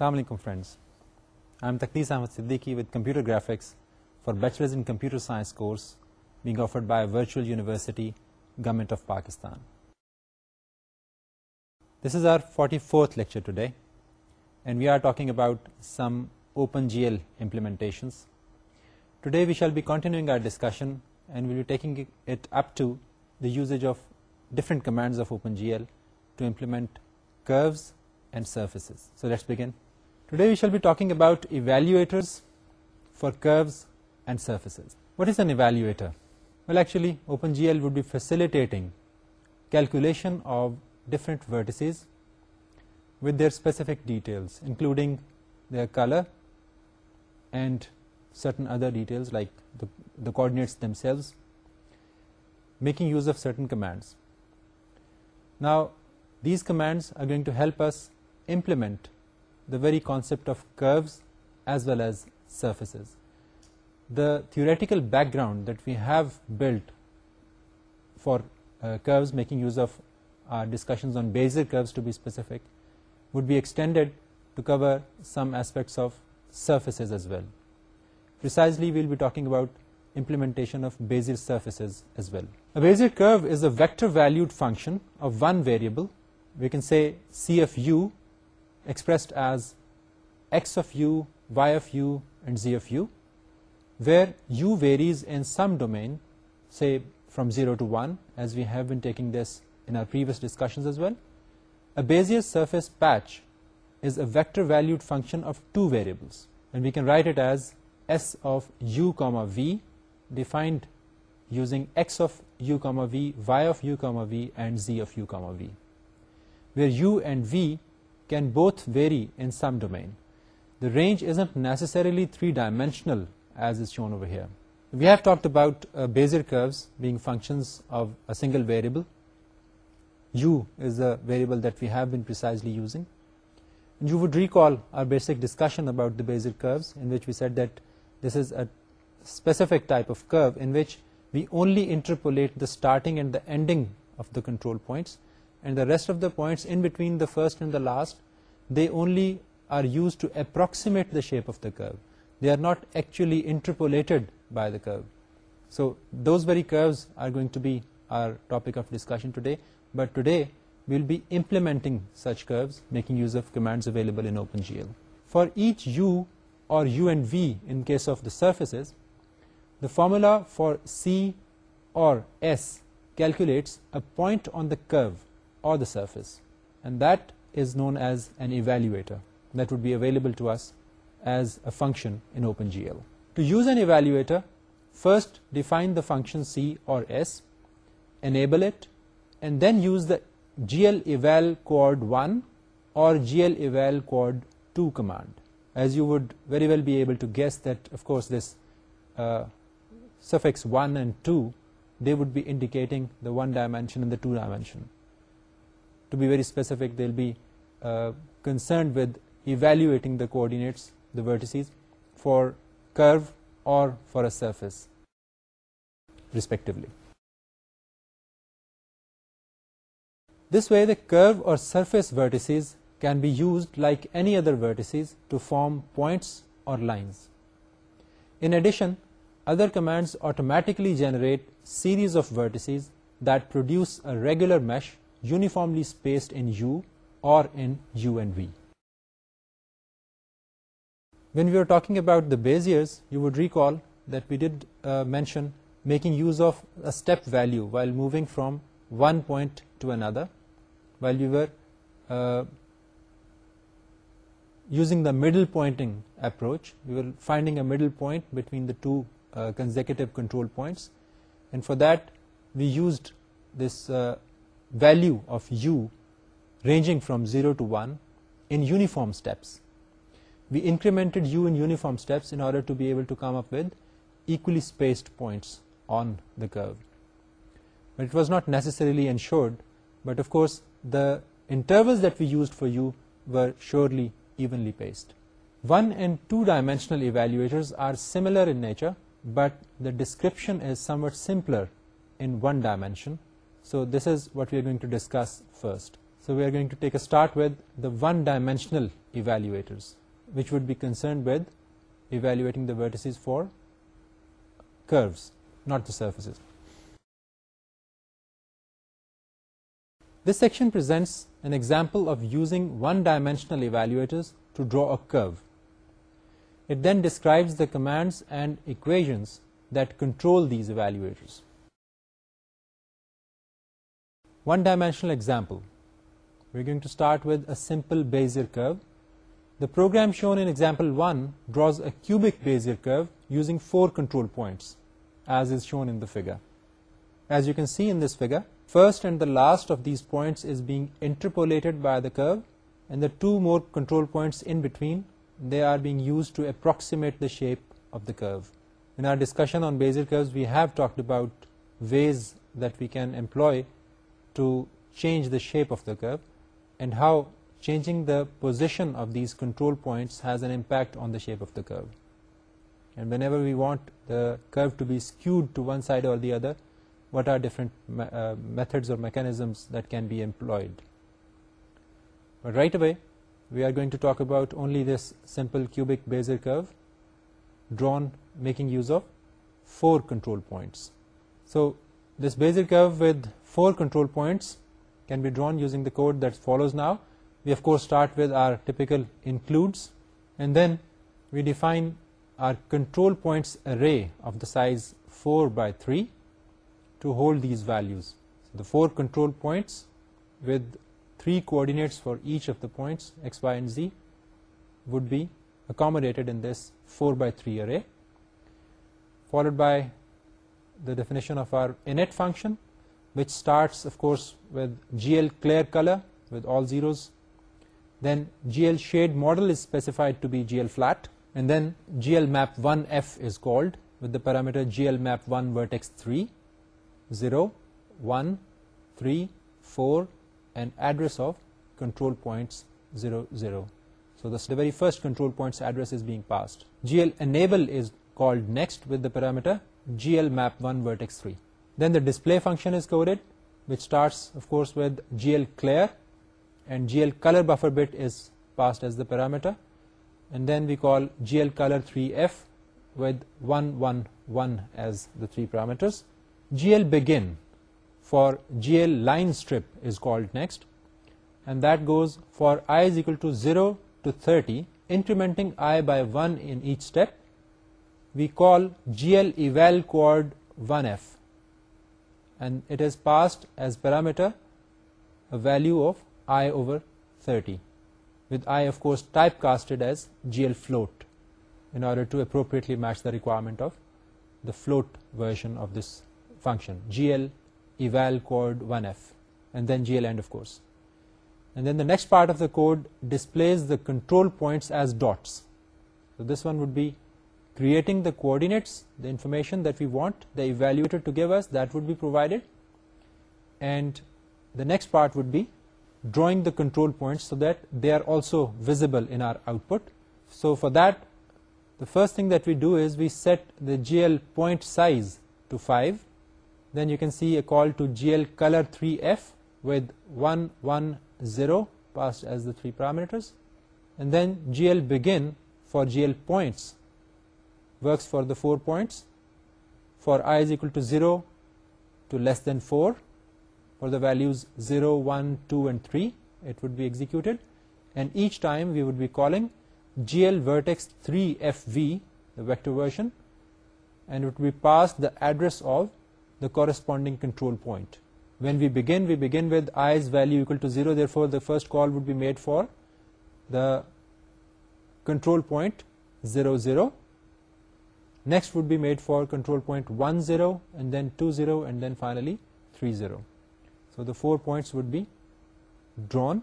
السلام علیکم friends I am Taqdees Ahmed Siddiqui with computer graphics for bachelors in computer science course being offered by virtual university government of Pakistan this is our forty fourth lecture today and we are talking about some open G L implementations today we shall be continuing our discussion and we'll be taking it up to the usage of different commands of open G L to implement curves and surfaces so let's begin Today we shall be talking about evaluators for curves and surfaces. What is an evaluator? Well actually OpenGL would be facilitating calculation of different vertices with their specific details including their color and certain other details like the, coordinates themselves making use of certain commands. Now these commands are going to help us implement the very concept of curves as well as surfaces. The theoretical background that we have built for uh, curves, making use of our uh, discussions on Bezier curves to be specific, would be extended to cover some aspects of surfaces as well. Precisely, we'll be talking about implementation of Bezier surfaces as well. A Bezier curve is a vector-valued function of one variable. We can say C of U expressed as x of u, y of u, and z of u, where u varies in some domain, say from 0 to 1, as we have been taking this in our previous discussions as well. A Bezier surface patch is a vector-valued function of two variables, and we can write it as s of u, comma v, defined using x of u, comma v, y of u, comma v, and z of u, comma v, where u and v can both vary in some domain. The range isn't necessarily three-dimensional as is shown over here. We have talked about uh, Bezier curves being functions of a single variable. U is a variable that we have been precisely using. And you would recall our basic discussion about the Bezier curves in which we said that this is a specific type of curve in which we only interpolate the starting and the ending of the control points and the rest of the points in between the first and the last, they only are used to approximate the shape of the curve. They are not actually interpolated by the curve. So those very curves are going to be our topic of discussion today. But today, we'll be implementing such curves, making use of commands available in OpenGL. For each U or U and V in case of the surfaces, the formula for C or S calculates a point on the curve or the surface and that is known as an evaluator that would be available to us as a function in OpenGL. To use an evaluator, first define the function C or S, enable it, and then use the GL eval chord 1 or GL eval chord 2 command. As you would very well be able to guess that, of course, this uh, suffix 1 and 2, they would be indicating the one dimension and the two dimension to be very specific, they'll be uh, concerned with evaluating the coordinates, the vertices, for curve or for a surface, respectively. This way, the curve or surface vertices can be used like any other vertices to form points or lines. In addition, other commands automatically generate series of vertices that produce a regular mesh uniformly spaced in U or in U and V. When we were talking about the Beziers, you would recall that we did uh, mention making use of a step value while moving from one point to another, while we were uh, using the middle pointing approach. We were finding a middle point between the two uh, consecutive control points, and for that we used this value of u ranging from 0 to 1 in uniform steps. We incremented u in uniform steps in order to be able to come up with equally spaced points on the curve. But it was not necessarily ensured, but of course the intervals that we used for u were surely evenly paced. One and two-dimensional evaluators are similar in nature, but the description is somewhat simpler in one dimension, so this is what we are going to discuss first. So we are going to take a start with the one-dimensional evaluators, which would be concerned with evaluating the vertices for curves, not the surfaces. This section presents an example of using one-dimensional evaluators to draw a curve. It then describes the commands and equations that control these evaluators one-dimensional example. We're going to start with a simple Bézier curve. The program shown in example 1 draws a cubic Bézier curve using 4 control points, as is shown in the figure. As you can see in this figure, first and the last of these points is being interpolated by the curve, and the 2 more control points in between, they are being used to approximate the shape of the curve. In our discussion on Bézier curves, we have talked about ways that we can employ to change the shape of the curve and how changing the position of these control points has an impact on the shape of the curve. And whenever we want the curve to be skewed to one side or the other, what are different uh, methods or mechanisms that can be employed. But right away, we are going to talk about only this simple cubic Bezier curve drawn making use of four control points. So this basic curve with four control points can be drawn using the code that follows now. We, of course, start with our typical includes, and then we define our control points array of the size 4 by 3 to hold these values. the four control points with three coordinates for each of the points, x, y, and z, would be accommodated in this 4 by 3 array, followed by the definition of our init function, which starts, of course, with GL clear color with all zeros. Then GL shade model is specified to be GL flat. And then GL map 1F is called with the parameter GL map 1 vertex 3, 0, 1, 3, 4, and address of control points 0, 0. So this the very first control point's address is being passed. GL enable is called next with the parameter GL map 1 vertex 3. Then the display function is coded, which starts, of course, with GL clear, and GL color buffer bit is passed as the parameter. And then we call GL color 3F with 1, 1, 1 as the three parameters. GL begin for GL line strip is called next, and that goes for I is equal to 0 to 30, incrementing I by 1 in each step, we call GL eval chord 1F and it is passed as parameter a value of I over 30 with I of course typecasted as GL float in order to appropriately match the requirement of the float version of this function GL eval chord 1F and then GL end of course and then the next part of the code displays the control points as dots so this one would be creating the coordinates, the information that we want, the evaluator to give us, that would be provided. And the next part would be drawing the control points so that they are also visible in our output. So for that, the first thing that we do is we set the GL point size to 5. Then you can see a call to GL color 3F with 110 passed as the three parameters. And then GL begin for GL points works for the four points for i is equal to 0 to less than 4 for the values 0 1 2 and 3 it would be executed and each time we would be calling gl vertex 3 fv the vector version and it would be passed the address of the corresponding control point when we begin we begin with i is value equal to 0 therefore the first call would be made for the control point 0 0 next would be made for control point 10 and then 20 and then finally 30 so the four points would be drawn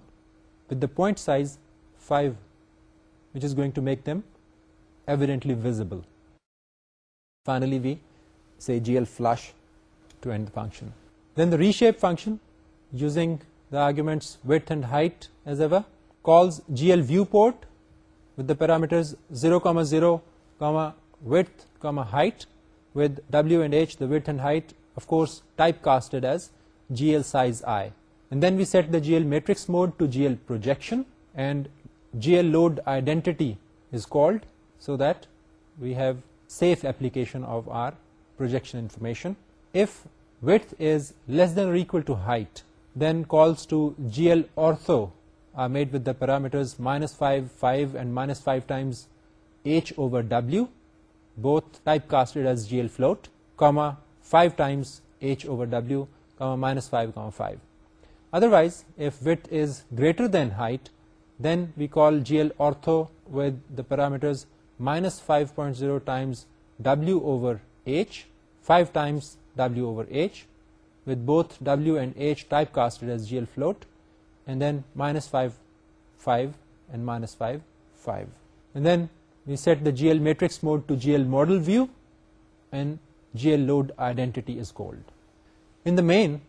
with the point size 5 which is going to make them evidently visible finally we say gl flush to end the function then the reshape function using the arguments width and height as ever calls gl viewport with the parameters 0 comma 0 comma width comma height with w and h the width and height of course typecasted as gl size i and then we set the gl matrix mode to gl projection and gl load identity is called so that we have safe application of our projection information if width is less than or equal to height then calls to gl ortho are made with the parameters minus 5 5 and minus 5 times h over w both typecasted as GL float, comma 5 times h over w, comma minus 5, comma 5. Otherwise, if width is greater than height, then we call GL ortho with the parameters minus 5.0 times w over h, 5 times w over h, with both w and h typecasted as GL float, and then minus 5, 5, and minus 5, 5. And then we set the GL matrix mode to GL model view and GL load identity is called. In the main,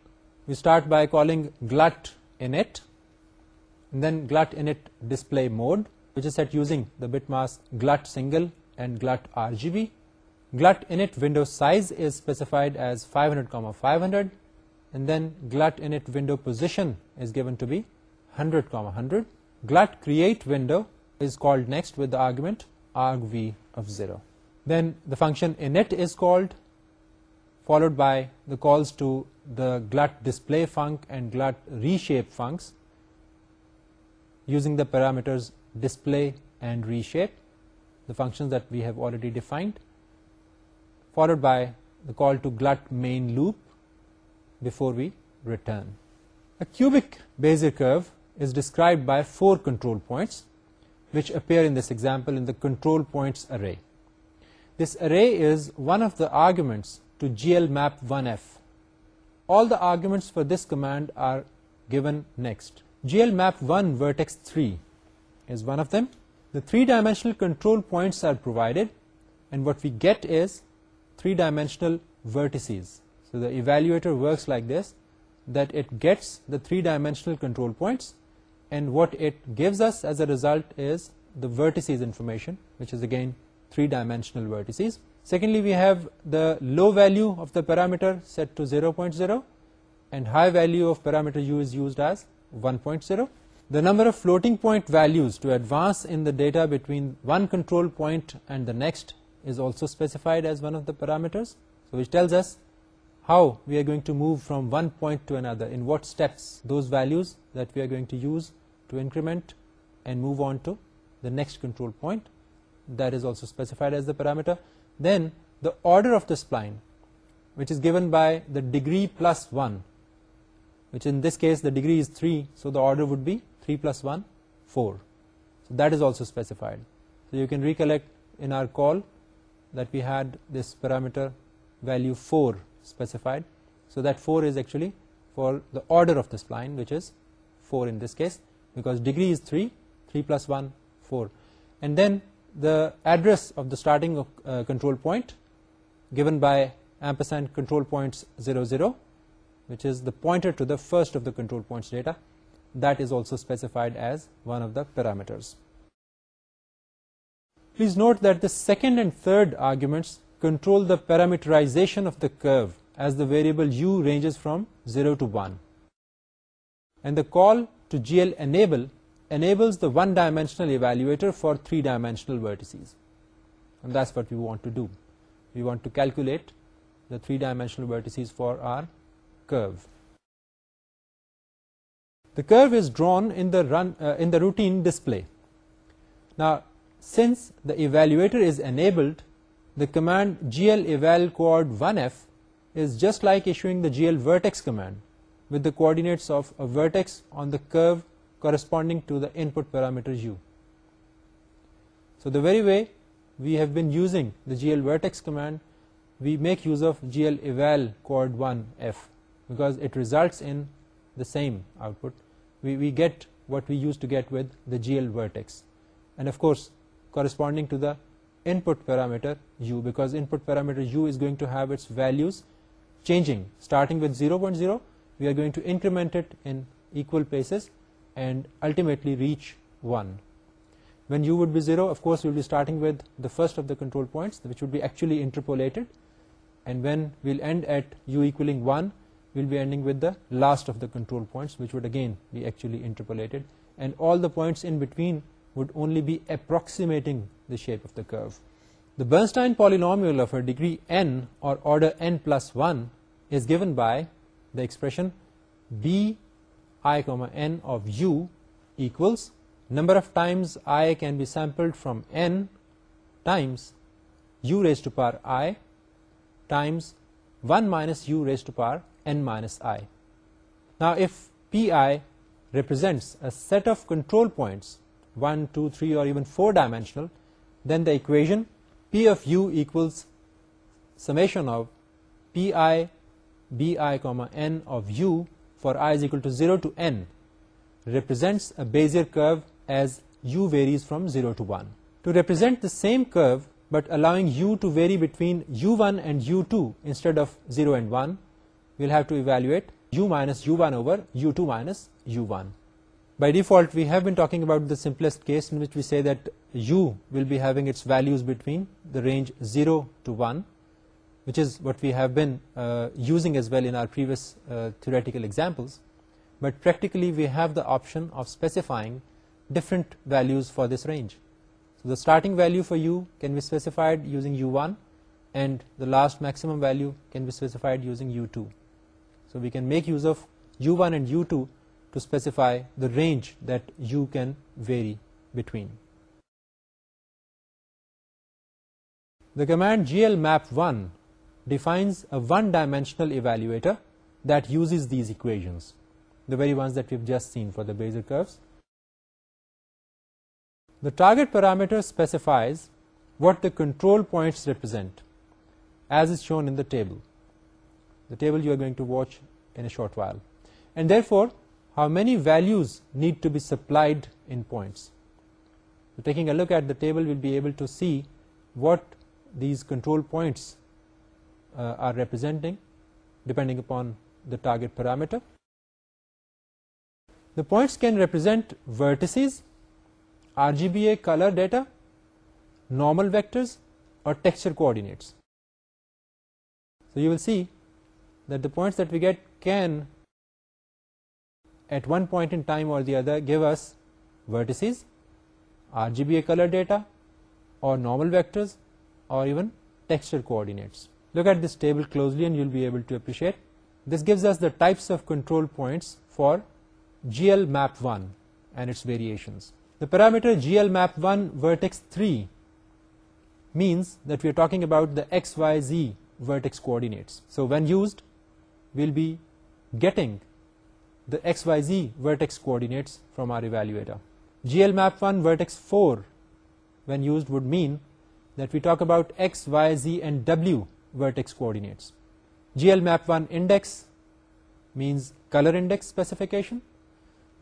we start by calling glut init then glut init display mode which is set using the bitmask glut single and glut RGB. Glut init window size is specified as 500, 500 and then glut init window position is given to be 100, 100. Glut create window is called next with the argument arg v of 0. Then the function init is called followed by the calls to the glut display func and glut reshape funcs using the parameters display and reshape the functions that we have already defined followed by the call to glut main loop before we return. A cubic Bezier curve is described by four control points which appear in this example in the control points array. This array is one of the arguments to glmap1f. All the arguments for this command are given next. glmap1 vertex 3 is one of them. The three-dimensional control points are provided and what we get is three-dimensional vertices. So the evaluator works like this that it gets the three-dimensional control points and what it gives us as a result is the vertices information which is again three-dimensional vertices secondly we have the low value of the parameter set to 0.0 and high value of parameter u is used as 1.0 the number of floating point values to advance in the data between one control point and the next is also specified as one of the parameters so which tells us how we are going to move from one point to another, in what steps those values that we are going to use to increment and move on to the next control point. That is also specified as the parameter. Then the order of the spline, which is given by the degree plus 1, which in this case the degree is 3, so the order would be 3 plus 1, 4. So that is also specified. So you can recollect in our call that we had this parameter value four specified so that 4 is actually for the order of the spline which is 4 in this case because degree is 3 3 plus 1 4 and then the address of the starting of, uh, control point given by ampersand control points 00 which is the pointer to the first of the control points data that is also specified as one of the parameters please note that the second and third arguments control the parameterization of the curve as the variable u ranges from 0 to 1. And the call to GL enable enables the one-dimensional evaluator for three-dimensional vertices. And that's what we want to do. We want to calculate the three-dimensional vertices for our curve. The curve is drawn in the, run, uh, in the routine display. Now, since the evaluator is enabled, the command gl eval quad 1f is just like issuing the gl vertex command with the coordinates of a vertex on the curve corresponding to the input parameter u. So the very way we have been using the gl vertex command, we make use of gl eval quad 1f because it results in the same output. We, we get what we used to get with the gl vertex. And of course, corresponding to the input parameter u because input parameter u is going to have its values changing starting with 0.0 we are going to increment it in equal paces, and ultimately reach 1 when u would be 0 of course we will be starting with the first of the control points which would be actually interpolated and when we'll end at u equaling 1 we will be ending with the last of the control points which would again be actually interpolated and all the points in between would only be approximating the shape of the curve. The Bernstein polynomial of a degree n or order n plus 1 is given by the expression b i comma n of u equals number of times i can be sampled from n times u raised to power i times 1 minus u raised to power n minus i. Now if pi represents a set of control points 1, 2, 3 or even 4 dimensional, then the equation P of u equals summation of Pi bi, n of u for I is equal to 0 to n represents a Bezier curve as u varies from 0 to 1. To represent the same curve but allowing u to vary between u1 and u2 instead of 0 and 1, we will have to evaluate u minus u1 over u2 minus u1 by default we have been talking about the simplest case in which we say that u will be having its values between the range 0 to 1 which is what we have been uh, using as well in our previous uh, theoretical examples but practically we have the option of specifying different values for this range so the starting value for u can be specified using u1 and the last maximum value can be specified using u2 so we can make use of u1 and u2 to specify the range that you can vary between. The command glmap1 defines a one-dimensional evaluator that uses these equations, the very ones that we've just seen for the Bezier curves. The target parameter specifies what the control points represent, as is shown in the table, the table you are going to watch in a short while. And therefore, how many values need to be supplied in points. So taking a look at the table, we will be able to see what these control points uh, are representing depending upon the target parameter. The points can represent vertices, RGBA color data, normal vectors, or texture coordinates. So you will see that the points that we get can at one point in time or the other give us vertices, RGBA color data, or normal vectors, or even texture coordinates. Look at this table closely and you will be able to appreciate. This gives us the types of control points for GL map 1 and its variations. The parameter GL map 1 vertex 3 means that we are talking about the XYZ vertex coordinates. So when used, we will be getting the xyz vertex coordinates from our evaluator. GL map 1 vertex 4 when used would mean that we talk about x, y, z and w vertex coordinates. GL map 1 index means color index specification.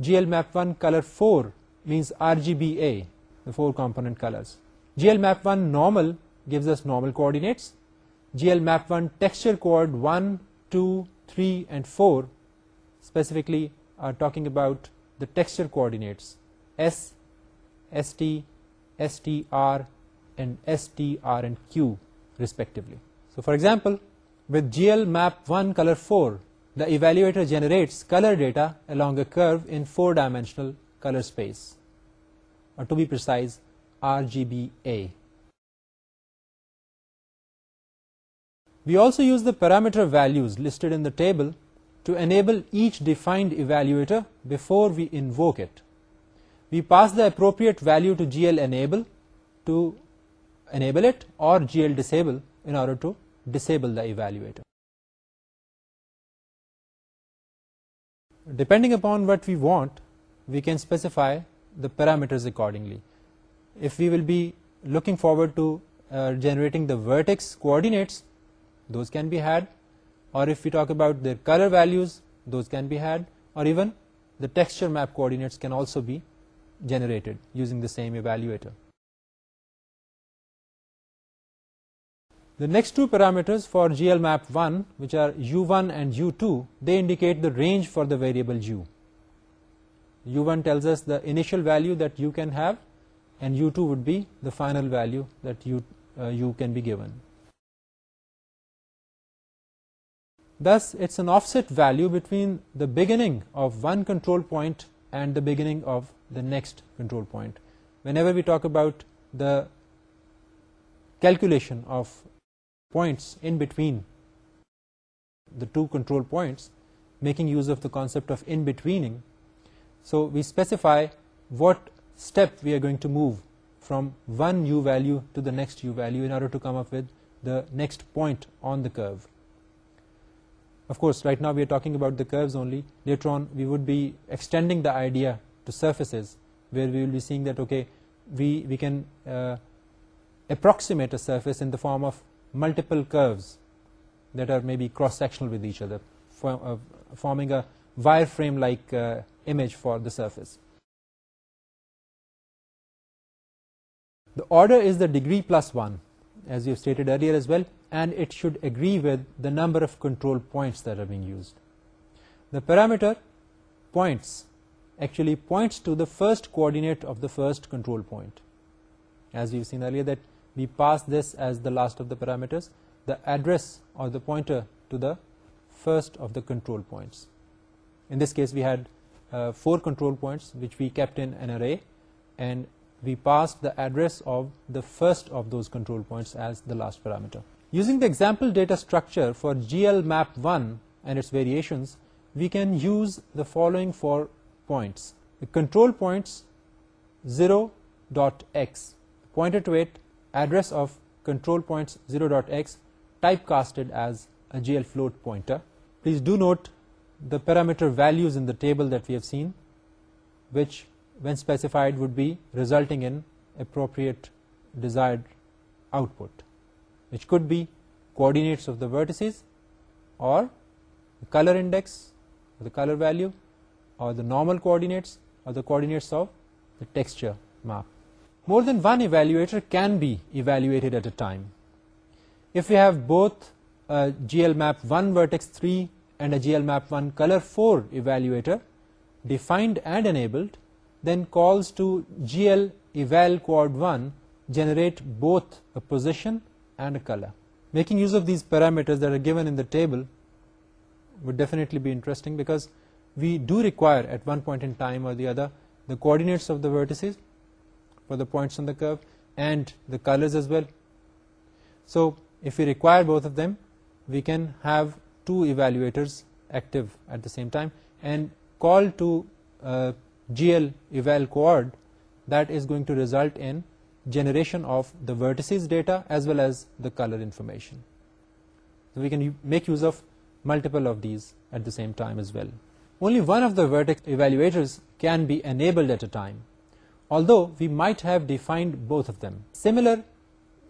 GL map 1 color 4 means RGBA, the four component colors. GL map 1 normal gives us normal coordinates. GL map 1 texture chord 1, 2, 3 and 4 specifically are uh, talking about the texture coordinates S, ST, STR and STR and Q respectively. So for example with GL map 1 color 4 the evaluator generates color data along a curve in four dimensional color space or uh, to be precise RGBA. We also use the parameter values listed in the table to enable each defined evaluator before we invoke it. We pass the appropriate value to GL-enable to enable it or GL-disable in order to disable the evaluator. Depending upon what we want, we can specify the parameters accordingly. If we will be looking forward to uh, generating the vertex coordinates, those can be had. Or if you talk about their colour values those can be had or even the texture map coordinates can also be generated using the same evaluator. The next two parameters for GLMAP 1, which are U1 and U2, they indicate the range for the variable U. U1 tells us the initial value that U can have and U2 would be the final value that U, uh, U can be given. Thus, it's an offset value between the beginning of one control point and the beginning of the next control point. Whenever we talk about the calculation of points in between the two control points, making use of the concept of in-betweening, so we specify what step we are going to move from one u value to the next u value in order to come up with the next point on the curve of course right now we are talking about the curves only later on we would be extending the idea to surfaces where we will be seeing that okay we we can uh, approximate a surface in the form of multiple curves that are maybe cross sectional with each other uh, forming a wireframe like uh, image for the surface the order is the degree plus 1 as you stated earlier as well, and it should agree with the number of control points that are being used. The parameter points actually points to the first coordinate of the first control point. As we have seen earlier that we pass this as the last of the parameters, the address or the pointer to the first of the control points. In this case, we had uh, four control points which we kept in an array, and we pass the address of the first of those control points as the last parameter. Using the example data structure for GLMAP1 and its variations, we can use the following four points. The control points 0.x, pointer to it, address of control points 0.x, typecasted as a GL float pointer. Please do note the parameter values in the table that we have seen, which when specified would be resulting in appropriate desired output which could be coordinates of the vertices or the color index or the color value or the normal coordinates or the coordinates of the texture map more than one evaluator can be evaluated at a time if we have both a gl map 1 vertex 3 and a gl map 1 color 4 evaluator defined and enabled then calls to gl eval quad 1 generate both a position and a color. Making use of these parameters that are given in the table would definitely be interesting because we do require at one point in time or the other the coordinates of the vertices for the points on the curve and the colors as well. So if we require both of them, we can have two evaluators active at the same time and call to uh, GL eval Quad, that is going to result in generation of the vertices data as well as the color information. So we can make use of multiple of these at the same time as well. Only one of the vertex evaluators can be enabled at a time, although we might have defined both of them. Similar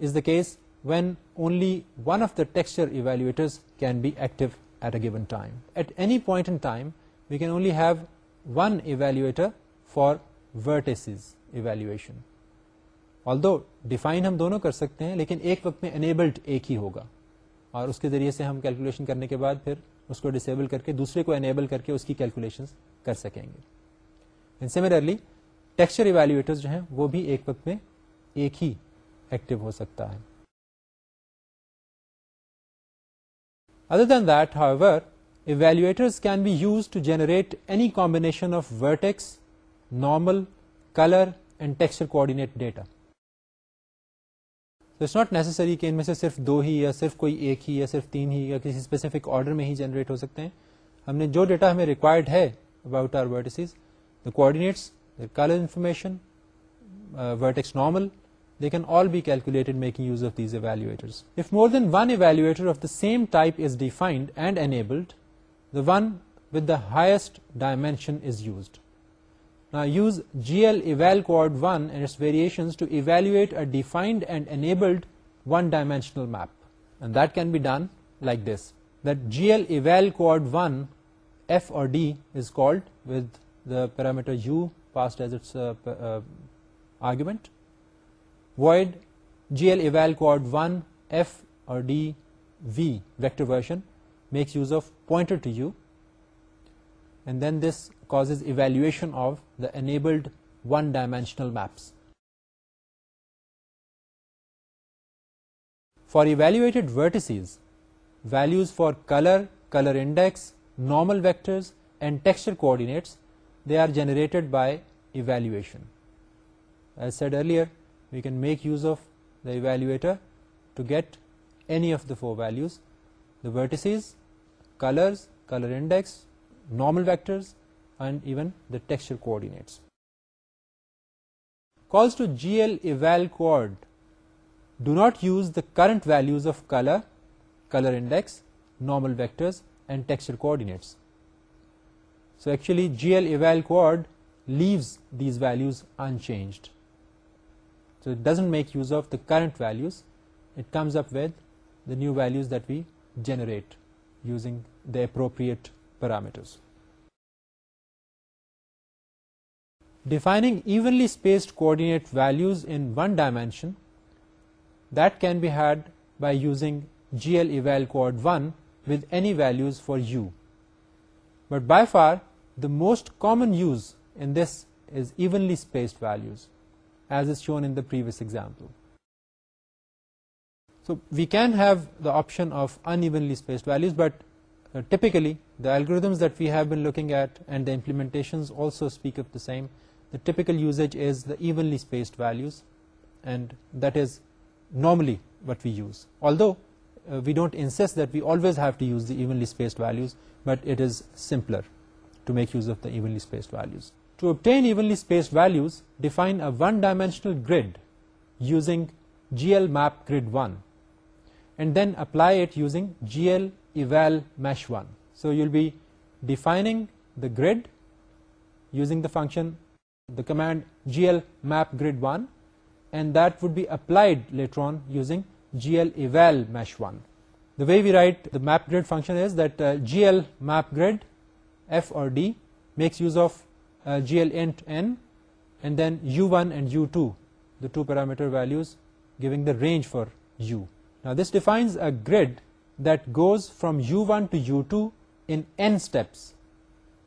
is the case when only one of the texture evaluators can be active at a given time. At any point in time, we can only have one evaluator for which is evaluation all do define ہم دونوں کر سکتے ہیں لیکن ایک وقت میں enabled ایک ہی ہوگا اور اس کے ذریعے سے ہم کیلکولیشن کرنے کے بعد پھر اس کو ڈسیبل کر کے دوسرے کو انیبل کر کے اس کی کیلکولیشن کر سکیں گے ان سیملرلی ٹیکسچر ایویلویٹر جو ہیں وہ بھی ایک وقت میں ایک ہی ایکٹیو ہو سکتا ہے other than that our evaluators can be use to generate any combination of vertex normal colour and texture coordinate data it's not necessary کہ ان میں سے صرف دو ہی یا صرف کوئی ایک ہی یا صرف تین ہی یا کسی اسپیسیفک آرڈر میں ہی جنریٹ ہو سکتے ہیں ہم نے جو ڈیٹا ہمیں ریکوائرڈ ہے about our vertices the coordinates colour information vertex normal they can all be calculated making use of these evaluators. If more than one evaluator of the same type is defined and enabled, the one with the highest dimension is used. Now use GL eval quad 1 and its variations to evaluate a defined and enabled one-dimensional map. And that can be done like this. That GL eval quad 1 F or D is called with the parameter U passed as its uh, uh, argument. Void GL eval quad 1 F or D V vector version makes use of pointer to you and then this causes evaluation of the enabled one-dimensional maps. For evaluated vertices, values for color, color index, normal vectors and texture coordinates, they are generated by evaluation. As said earlier, we can make use of the evaluator to get any of the four values the vertices, colors, color index, normal vectors, and even the texture coordinates. Calls to GL eval chord do not use the current values of color, color index, normal vectors, and texture coordinates. So actually GL eval chord leaves these values unchanged. So it doesn't make use of the current values. It comes up with the new values that we generate using the appropriate parameters. Defining evenly spaced coordinate values in one dimension that can be had by using GL 1 with any values for u. But by far the most common use in this is evenly spaced values as is shown in the previous example. So we can have the option of unevenly spaced values, but uh, typically the algorithms that we have been looking at and the implementations also speak of the same. The typical usage is the evenly spaced values, and that is normally what we use. Although uh, we don't insist that we always have to use the evenly spaced values, but it is simpler to make use of the evenly spaced values. To obtain evenly spaced values, define a one-dimensional grid using GL map grid 1 and then apply it using gl eval mesh 1 so you'll be defining the grid using the function the command gl map grid 1 and that would be applied later on using gl eval mesh 1 the way we write the map grid function is that uh, gl map grid f or d makes use of uh, gl int n and then u1 and u2 the two parameter values giving the range for u now this defines a grid that goes from U1 to U2 in n steps,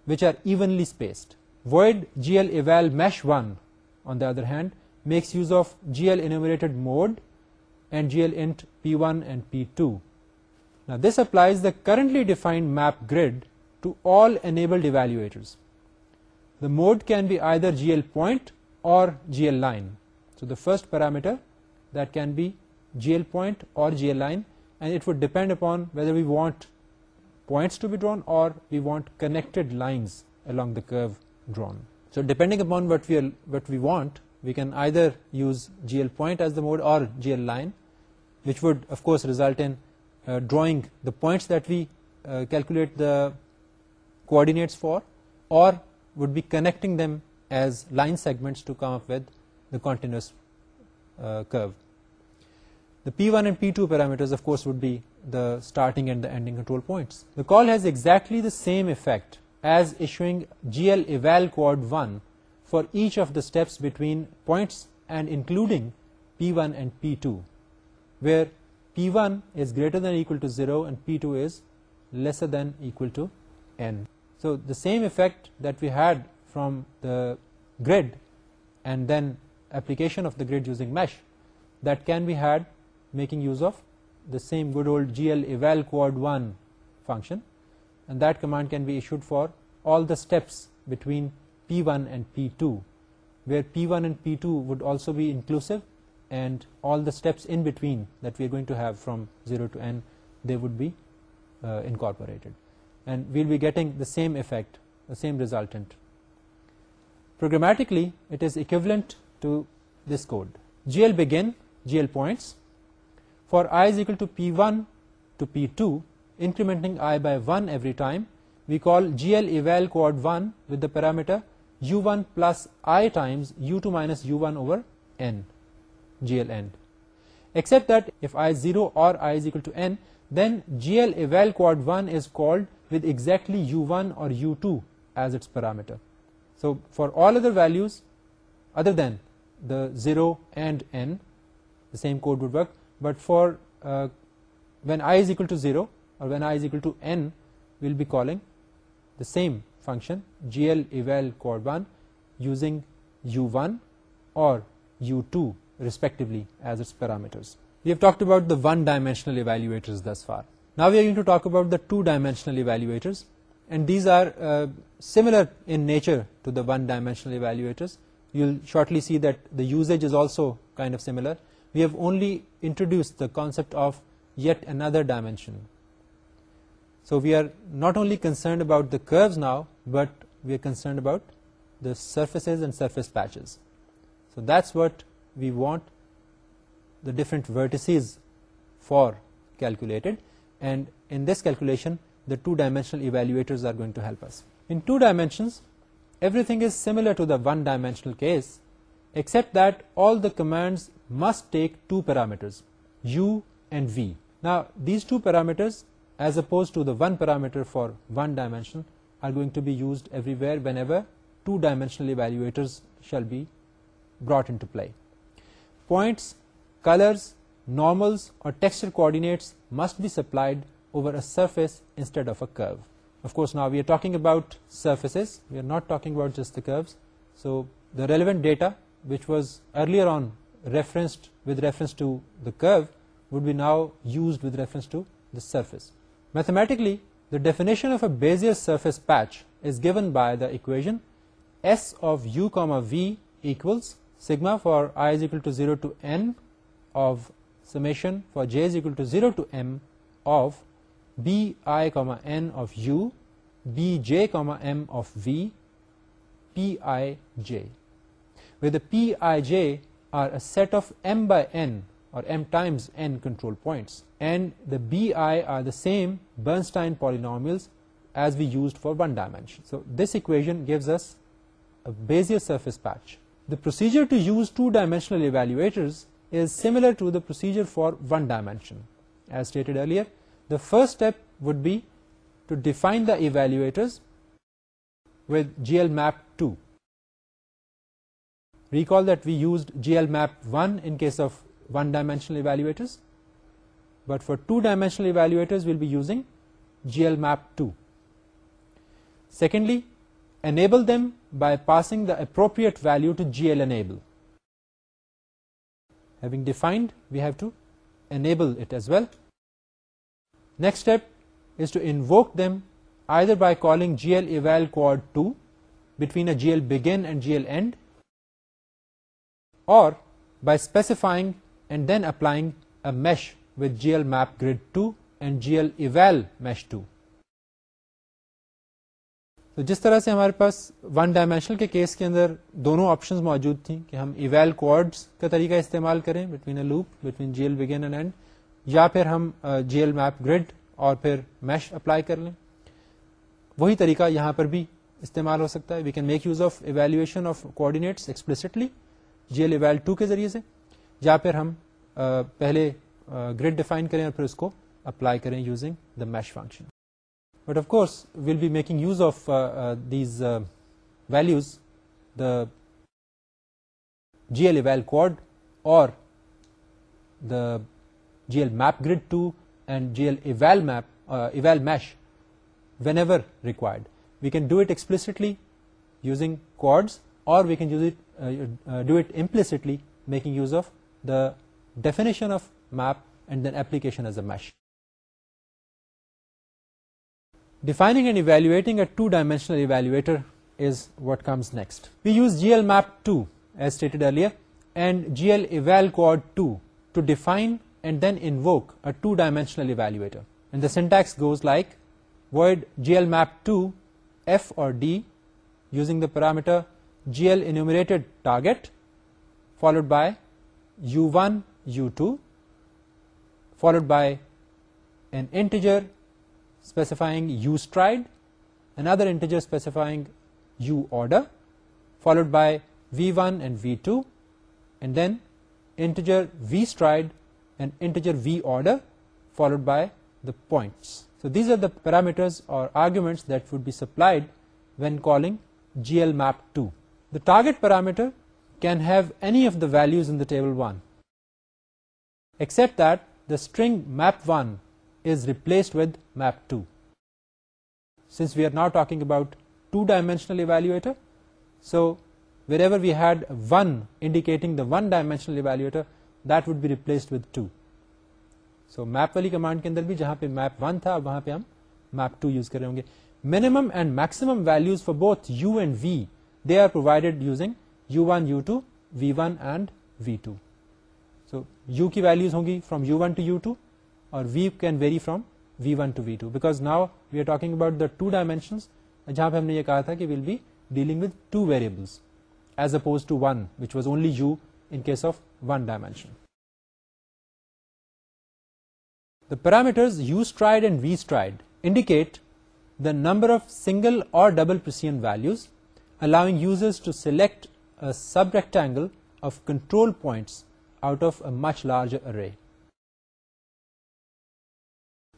which are evenly spaced. Void GL eval mesh 1, on the other hand, makes use of GL enumerated mode and GL int P1 and P2. Now this applies the currently defined map grid to all enabled evaluators. The mode can be either GL point or GL line. So the first parameter that can be GL point or GL line, and it would depend upon whether we want points to be drawn or we want connected lines along the curve drawn. So depending upon what we, are, what we want, we can either use GL point as the mode or GL line, which would of course result in uh, drawing the points that we uh, calculate the coordinates for or would be connecting them as line segments to come up with the continuous uh, curve. The P1 and P2 parameters of course would be the starting and the ending control points. The call has exactly the same effect as issuing GL eval quad 1 for each of the steps between points and including P1 and P2 where P1 is greater than equal to 0 and P2 is lesser than equal to n. So the same effect that we had from the grid and then application of the grid using mesh that can be had making use of the same good old gl eval quad 1 function and that command can be issued for all the steps between p1 and p2 where p1 and p2 would also be inclusive and all the steps in between that we are going to have from 0 to n they would be uh, incorporated and we'll be getting the same effect the same resultant programmatically it is equivalent to this code gl begin gl points for i is equal to p1 to p2 incrementing i by 1 every time we call gl eval quad 1 with the parameter u1 plus i times u2 minus u1 over n gl end except that if i is 0 or i is equal to n then gl eval quad 1 is called with exactly u1 or u2 as its parameter so for all other values other than the 0 and n the same code would work but for uh, when i is equal to 0 or when i is equal to n we'll be calling the same function gl eval cord 1 using u1 or u2 respectively as its parameters we have talked about the one dimensional evaluators thus far now we are going to talk about the two dimensional evaluators and these are uh, similar in nature to the one dimensional evaluators you'll shortly see that the usage is also kind of similar we have only introduced the concept of yet another dimension. So we are not only concerned about the curves now, but we are concerned about the surfaces and surface patches. So that's what we want the different vertices for calculated, and in this calculation the two-dimensional evaluators are going to help us. In two dimensions everything is similar to the one-dimensional case, except that all the commands must take two parameters u and v now these two parameters as opposed to the one parameter for one dimension are going to be used everywhere whenever two dimensional evaluators shall be brought into play points colors normals or texture coordinates must be supplied over a surface instead of a curve of course now we are talking about surfaces we are not talking about just the curves so the relevant data which was earlier on referenced with reference to the curve would be now used with reference to the surface. Mathematically, the definition of a Bezier surface patch is given by the equation S of u, comma v equals sigma for i is equal to 0 to n of summation for j is equal to 0 to m of b i, comma n of u b j, comma m of v p i j where the p i j are a set of m by n or m times n control points and the bi are the same Bernstein polynomials as we used for one dimension. So this equation gives us a Bezier surface patch. The procedure to use two-dimensional evaluators is similar to the procedure for one dimension. As stated earlier, the first step would be to define the evaluators with GLMap2. Recall that we used glMap1 in case of one-dimensional evaluators, but for two-dimensional evaluators, we'll be using glMap2. Secondly, enable them by passing the appropriate value to GL enable. Having defined, we have to enable it as well. Next step is to invoke them either by calling GL eval quad 2 between a GL begin and GL end by specifying and then applying mesh with G L map grid two and G L eval mesh two جس طرح سے ہمارے پاس one dimensional کے case کے اندر دونوں option موجود تھیں کہ ہم ایویل کوڈس کا طریقہ استعمال کریں between a loop between G L begin and end یا پھر ہم جی ایل میپ گریڈ اور پھر میش اپلائی کر لیں وہی طریقہ یہاں پر بھی استعمال ہو سکتا ہے we can make use of evaluation of explicitly G L eval two کے ذریعے سے یا پھر ہم پہلے گریڈ ڈیفائن کریں اور پھر اس کو اپلائی کریں using the mesh function but of course we'll be making use of these values the G L eval code or the G L map grid two and G L eval map eval mesh whenever required we can do it explicitly using codes or we can use it Uh, uh, do it implicitly, making use of the definition of map and then application as a mesh. Defining and evaluating a two-dimensional evaluator is what comes next. We use GL map 2, as stated earlier, and GL eval quad 2 to define and then invoke a two-dimensional evaluator. And the syntax goes like void GL map 2 f or d using the parameter GL enumerated target, followed by U1, U2, followed by an integer specifying U stride, another integer specifying U order, followed by V1 and V2, and then integer V stride and integer V order, followed by the points. So these are the parameters or arguments that would be supplied when calling GL map 2 the target parameter can have any of the values in the table 1 except that the string map 1 is replaced with map 2 since we are now talking about two-dimensional evaluator so wherever we had 1 indicating the one-dimensional evaluator that would be replaced with 2 so map value command ke andar bhi jahan pe map 1 tha wahan pe hum map 2 use kar rahe minimum and maximum values for both u and v they are provided using U one U two V one and V two so U کی values ہوں گی from U one to U two اور V can vary from V one to V two because now we are talking about the two dimensions جہاں پہ ہم نے یہ کہا تھا کہ we'll be dealing with two variables as opposed to one which was only U in case of one dimension the parameters U stride and V stride indicate the number of single or double precision values allowing users to select a sub-rectangle of control points out of a much larger array.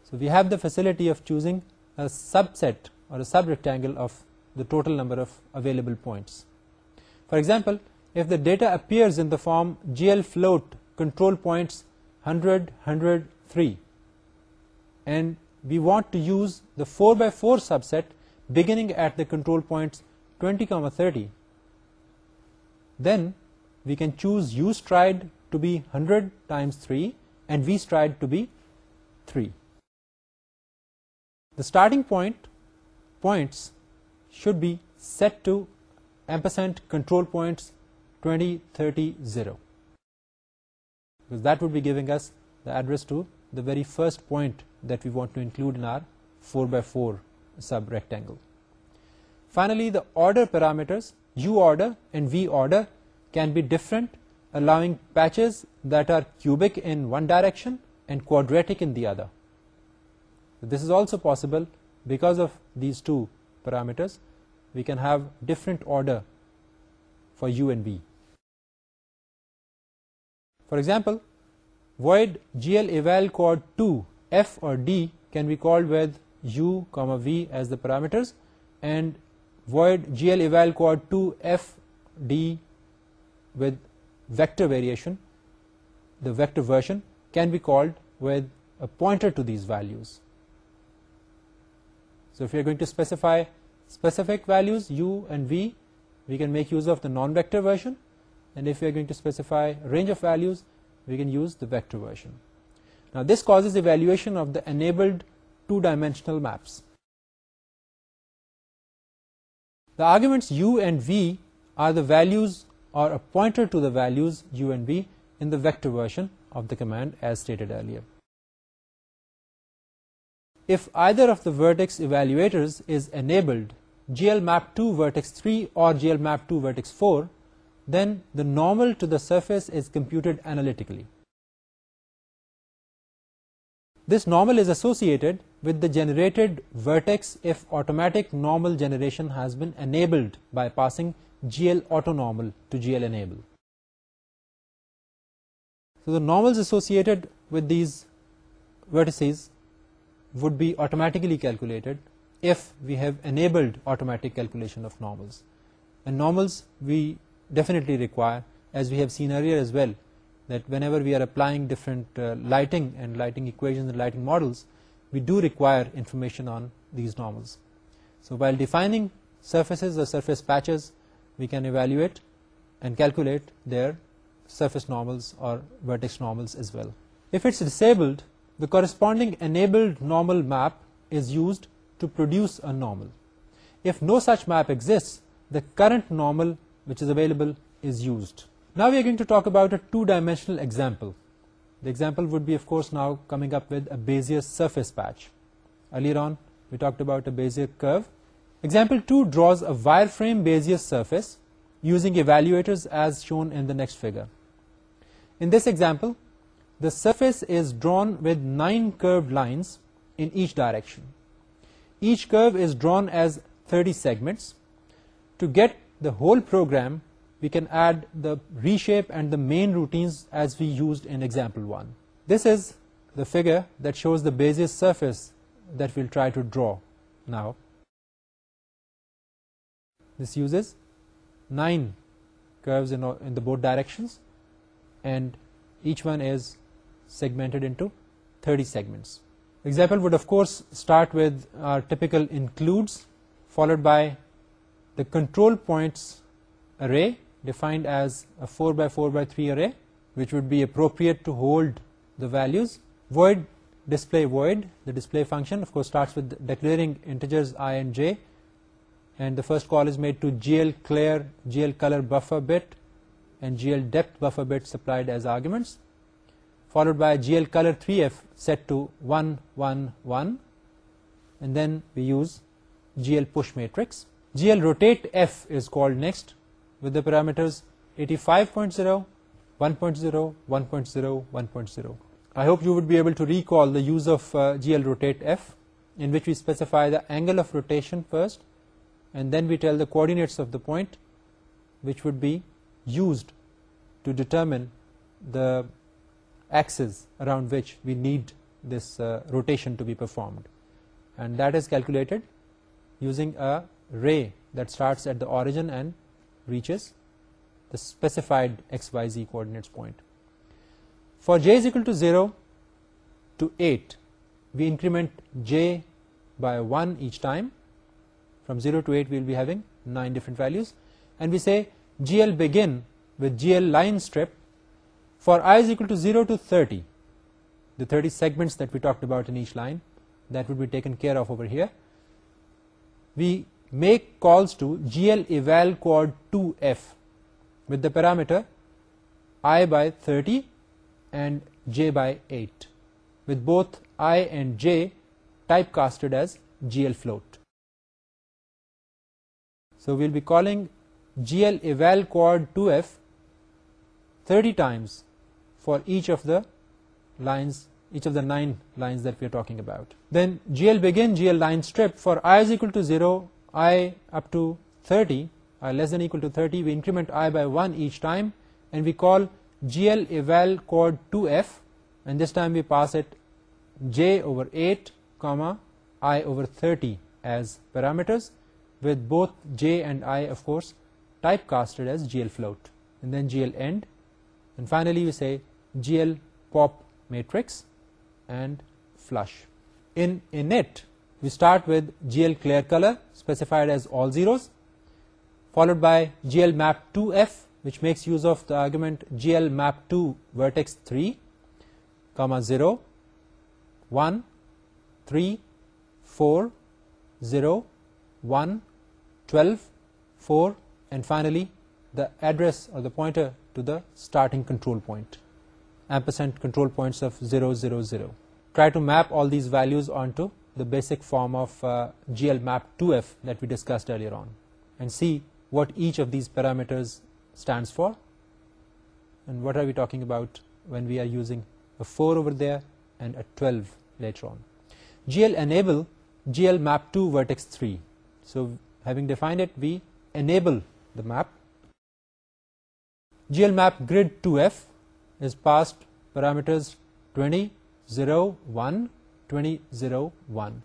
So we have the facility of choosing a subset or a sub-rectangle of the total number of available points. For example, if the data appears in the form GL float control points 100, 103, and we want to use the 4 x 4 subset beginning at the control points 20 comma 30. then we can choose u stride to be 100 times 3 and v stride to be 3. The starting point points should be set to ampersand control points 20, 30, 0. Because that would be giving us the address to the very first point that we want to include in our 4 by 4 sub-rectangle. Finally, the order parameters u order and v order can be different, allowing patches that are cubic in one direction and quadratic in the other. This is also possible because of these two parameters. We can have different order for U and V. For example, void GL eval chord 2, F or D can be called with U, V as the parameters and void gl eval quad 2 f d with vector variation the vector version can be called with a pointer to these values so if we are going to specify specific values u and v we can make use of the non vector version and if we are going to specify range of values we can use the vector version now this causes evaluation of the enabled two dimensional maps the arguments u and v are the values or a pointer to the values u and v in the vector version of the command as stated earlier. If either of the vertex evaluators is enabled, glmap2 vertex 3 or glmap2 vertex 4, then the normal to the surface is computed analytically. This normal is associated with the generated vertex if automatic normal generation has been enabled by passing GL autonormal to GL enable. So the normals associated with these vertices would be automatically calculated if we have enabled automatic calculation of normals. And normals we definitely require as we have seen earlier as well that whenever we are applying different uh, lighting and lighting equations and lighting models we do require information on these normals. So while defining surfaces or surface patches, we can evaluate and calculate their surface normals or vertex normals as well. If it's disabled, the corresponding enabled normal map is used to produce a normal. If no such map exists, the current normal which is available is used. Now we are going to talk about a two-dimensional example. The example would be, of course, now coming up with a Bezier surface patch. Earlier on, we talked about a Bezier curve. Example 2 draws a wireframe Bezier surface using evaluators as shown in the next figure. In this example, the surface is drawn with nine curved lines in each direction. Each curve is drawn as 30 segments. To get the whole program we can add the reshape and the main routines as we used in example 1. This is the figure that shows the basis surface that we'll try to draw now. This uses nine curves in, in the both directions and each one is segmented into 30 segments. Example would of course start with our typical includes followed by the control points array defined as a 4 by 4 by 3 array which would be appropriate to hold the values void display void the display function of course starts with declaring integers i and j and the first call is made to gl clear gl color buffer bit and gl depth buffer bit supplied as arguments followed by gl color 3f set to 1 1 1 and then we use gl push matrix gl rotate f is called next with the parameters 85.0, 1.0, 1.0, 1.0. I hope you would be able to recall the use of uh, GL rotate F in which we specify the angle of rotation first and then we tell the coordinates of the point which would be used to determine the axis around which we need this uh, rotation to be performed and that is calculated using a ray that starts at the origin and reaches the specified xyz coordinates point. For j is equal to 0 to 8, we increment j by 1 each time. From 0 to 8, we will be having 9 different values. And we say gl begin with gl line strip. For i is equal to 0 to 30, the 30 segments that we talked about in each line, that would be taken care of over here. We make calls to gl eval quad 2f with the parameter i by 30 and j by 8 with both i and j typecasted as gl float so we'll be calling gl eval quad 2f 30 times for each of the lines each of the nine lines that we are talking about then gl begin gl line strip for i is equal to 0 i up to 30 uh, less than equal to 30 we increment i by 1 each time and we call gl eval 2f and this time we pass it j over 8 comma i over 30 as parameters with both j and i of course typecasted as gl float and then gl end and finally we say gl pop matrix and flush in init we start with gl clear color specified as all zeros followed by gl map 2f which makes use of the argument gl map 2 vertex 3 comma 0 1 3 4 0 1 12 4 and finally the address or the pointer to the starting control point ampersand control points of 000 try to map all these values onto the basic form of uh, GLMAP2F that we discussed earlier on and see what each of these parameters stands for and what are we talking about when we are using a 4 over there and a 12 later on. GL enable GL map 2 vertex 3. So having defined it, we enable the map. GL map grid 2F is passed parameters 20, 0, 1. 2001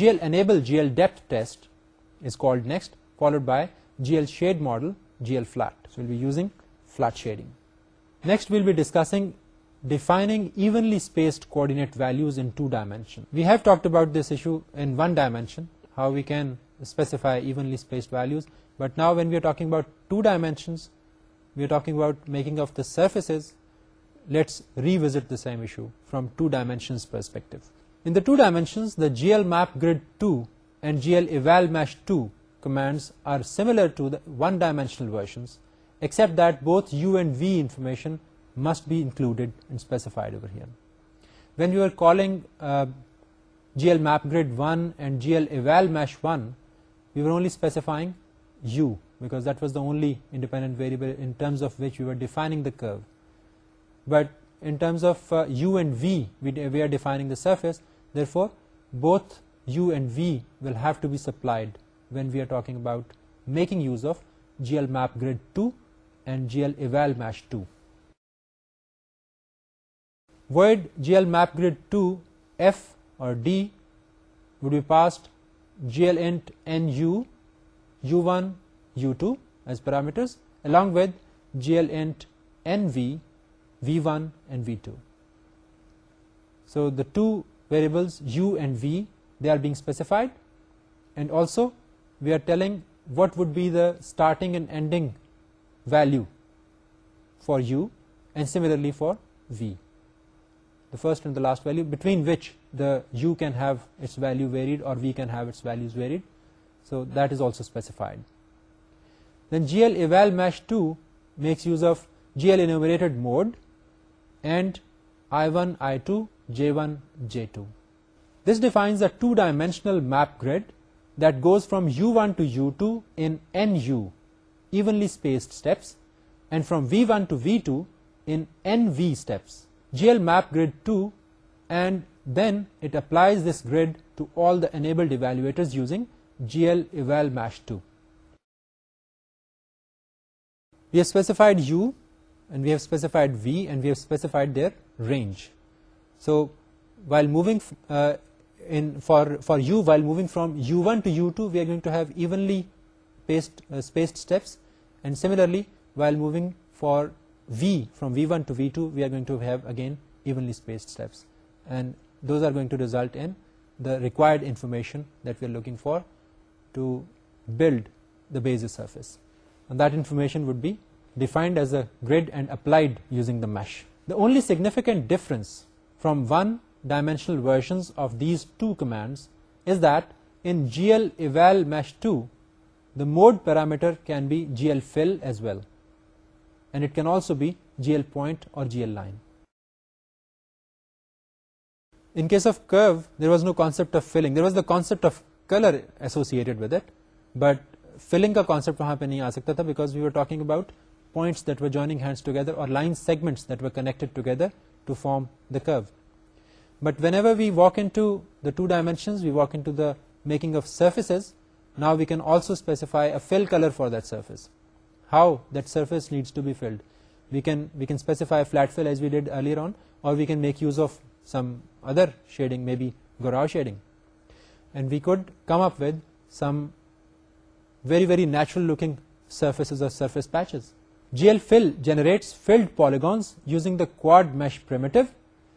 gl enable gl depth test is called next followed by gl shade model gl flat so we'll be using flat shading next we'll be discussing defining evenly spaced coordinate values in two dimensions. we have talked about this issue in one dimension how we can specify evenly spaced values but now when we are talking about two dimensions we are talking about making of the surfaces let's revisit the same issue from two dimensions perspective in the two dimensions, the glmapgrid2 and glevalmesh2 commands are similar to the one-dimensional versions, except that both U and V information must be included and specified over here. When you are calling uh, glmapgrid1 and glevalmesh1, we were only specifying U, because that was the only independent variable in terms of which we were defining the curve. But in terms of uh, U and V, we are defining the surface, therefore both u and v will have to be supplied when we are talking about making use of gl map grid 2 and gl eval mesh 2 void gl map grid 2 f or d would be passed gl int nu u1 u2 as parameters along with gl int nv v1 and v2 so the two variables u and v they are being specified and also we are telling what would be the starting and ending value for u and similarly for v the first and the last value between which the u can have its value varied or v can have its values varied so that is also specified then gl eval mesh 2 makes use of gl enumerated mode and i1 i2 J1, J2. This defines a two-dimensional map grid that goes from U1 to U2 in NU, evenly spaced steps, and from V1 to V2 in NV steps, GL map grid 2, and then it applies this grid to all the enabled evaluators using GL eval mesh 2. We have specified U, and we have specified V, and we have specified their range. So while moving uh, while moving from u1 to u2, we are going to have evenly uh, spaced steps, and similarly while moving for v from v1 to v2, we are going to have again evenly spaced steps, and those are going to result in the required information that we are looking for to build the Bézier surface, and that information would be defined as a grid and applied using the mesh. The only significant difference from one dimensional versions of these two commands is that in gl eval mesh 2 the mode parameter can be gl fill as well and it can also be gl point or gl line in case of curve there was no concept of filling there was the concept of color associated with it but filling ka concept wahan pe nahi aa sakta tha because we were talking about points that were joining hands together or line segments that were connected together to form the curve. But whenever we walk into the two dimensions, we walk into the making of surfaces, now we can also specify a fill color for that surface. How that surface needs to be filled. We can, we can specify a flat fill as we did earlier on, or we can make use of some other shading, maybe garage shading. And we could come up with some very, very natural-looking surfaces or surface patches. GL fill generates filled polygons using the quad mesh primitive.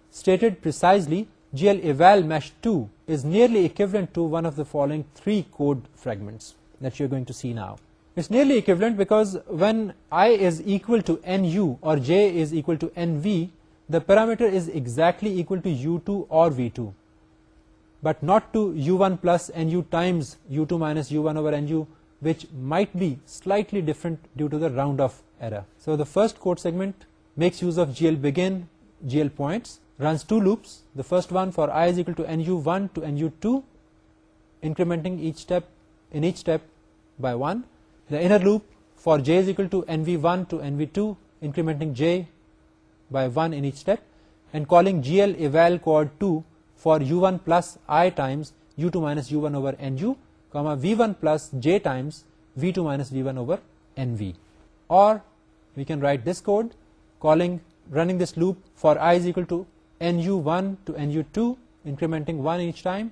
Stated precisely, GL eval mesh 2 is nearly equivalent to one of the following three code fragments that you're going to see now. It's nearly equivalent because when I is equal to NU or J is equal to NV, the parameter is exactly equal to U2 or V2, but not to U1 plus NU times U2 minus U1 over NU which might be slightly different due to the round of error. So the first code segment makes use of GL begin, GL points, runs two loops, the first one for i is equal to nu1 to nu2, incrementing each step in each step by 1. The inner loop for j is equal to nv1 to nv2, incrementing j by 1 in each step, and calling GL eval quad 2 for u1 plus i times u2 minus u1 over nu, comma v1 plus j times v2 minus v1 over nv. Or we can write this code running this loop for I is equal to nu1 to nu2, incrementing 1 each time,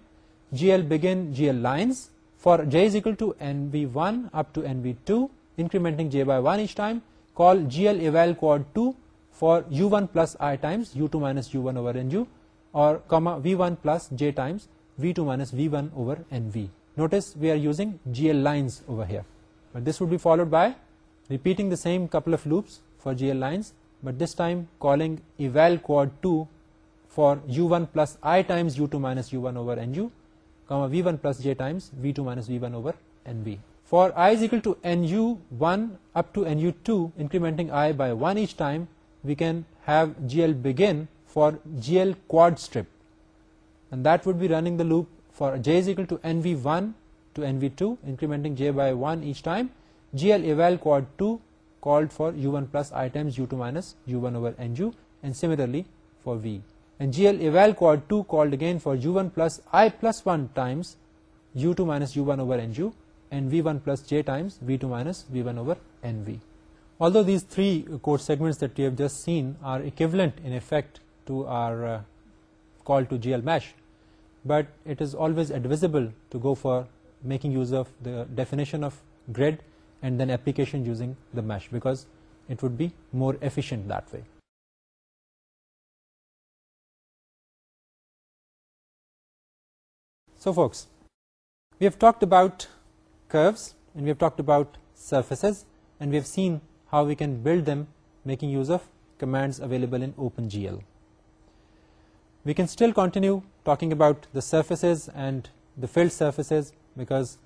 gl begin, gl lines, for j is equal to nv1 up to nv2, incrementing j by 1 each time, call gl eval quad 2 for u1 plus I times u2 minus u1 over nu, or comma v1 plus j times v2 minus v1 over nv. Notice we are using GL lines over here, but this would be followed by repeating the same couple of loops for GL lines, but this time calling eval quad 2 for u1 plus I times u2 minus u1 over nu, comma v1 plus j times v2 minus v1 over nv. For I is equal to nu1 up to nu2, incrementing I by 1 each time, we can have GL begin for GL quad strip, and that would be running the loop for j is equal to nv1 to nv2, incrementing j by one each time, each quad2 called for u1 plus i times u2 minus u1 over nu and similarly for v. And GL eval quad 2 called again for u1 plus i plus 1 times u2 minus u1 over nu and v1 plus j times v2 minus v1 over nv. Although these three code segments that we have just seen are equivalent in effect to our uh, call to GL mesh, but it is always advisable to go for making use of the definition of grid and then application using the mesh because it would be more efficient that way. So folks, we have talked about curves and we have talked about surfaces and we have seen how we can build them making use of commands available in OpenGL we can still continue talking about the surfaces and the filled surfaces because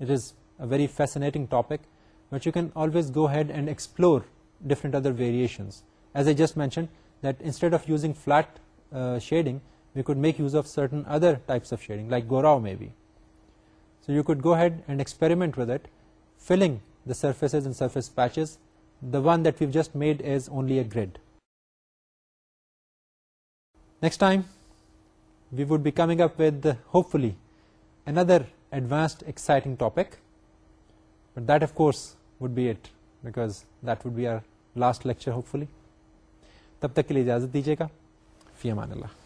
it is a very fascinating topic but you can always go ahead and explore different other variations as I just mentioned that instead of using flat uh, shading we could make use of certain other types of shading like Gorao maybe so you could go ahead and experiment with it filling the surfaces and surface patches the one that we've just made is only a grid next time we would be coming up with uh, hopefully another advanced exciting topic but that of course would be it because that would be our last lecture hopefully تب تک کے لیے اجازت دیجیے گا